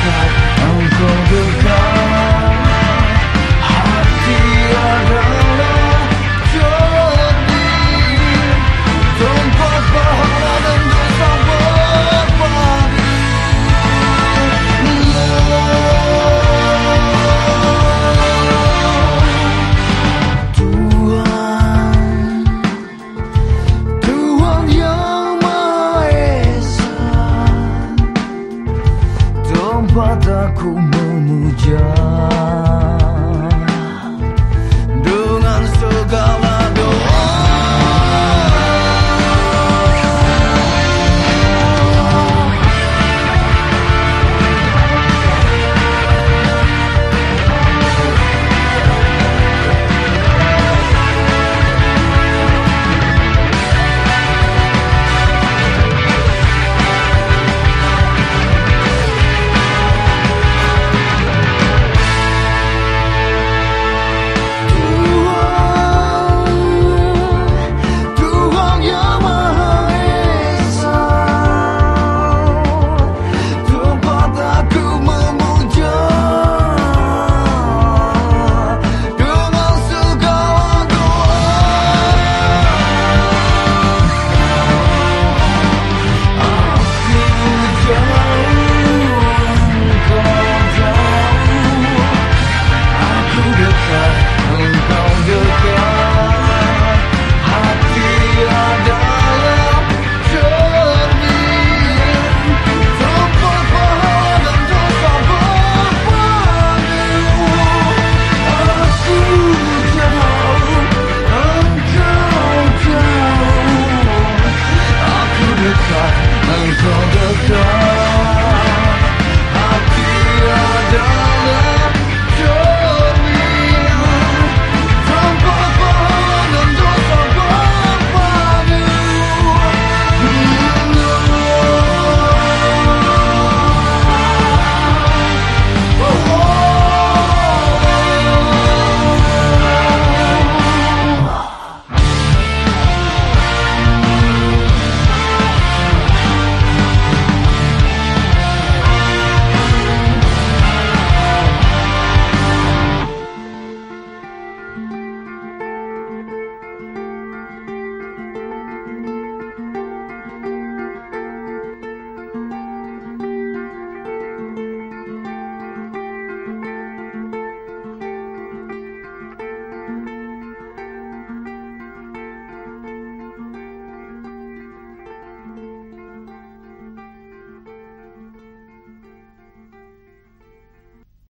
Yeah.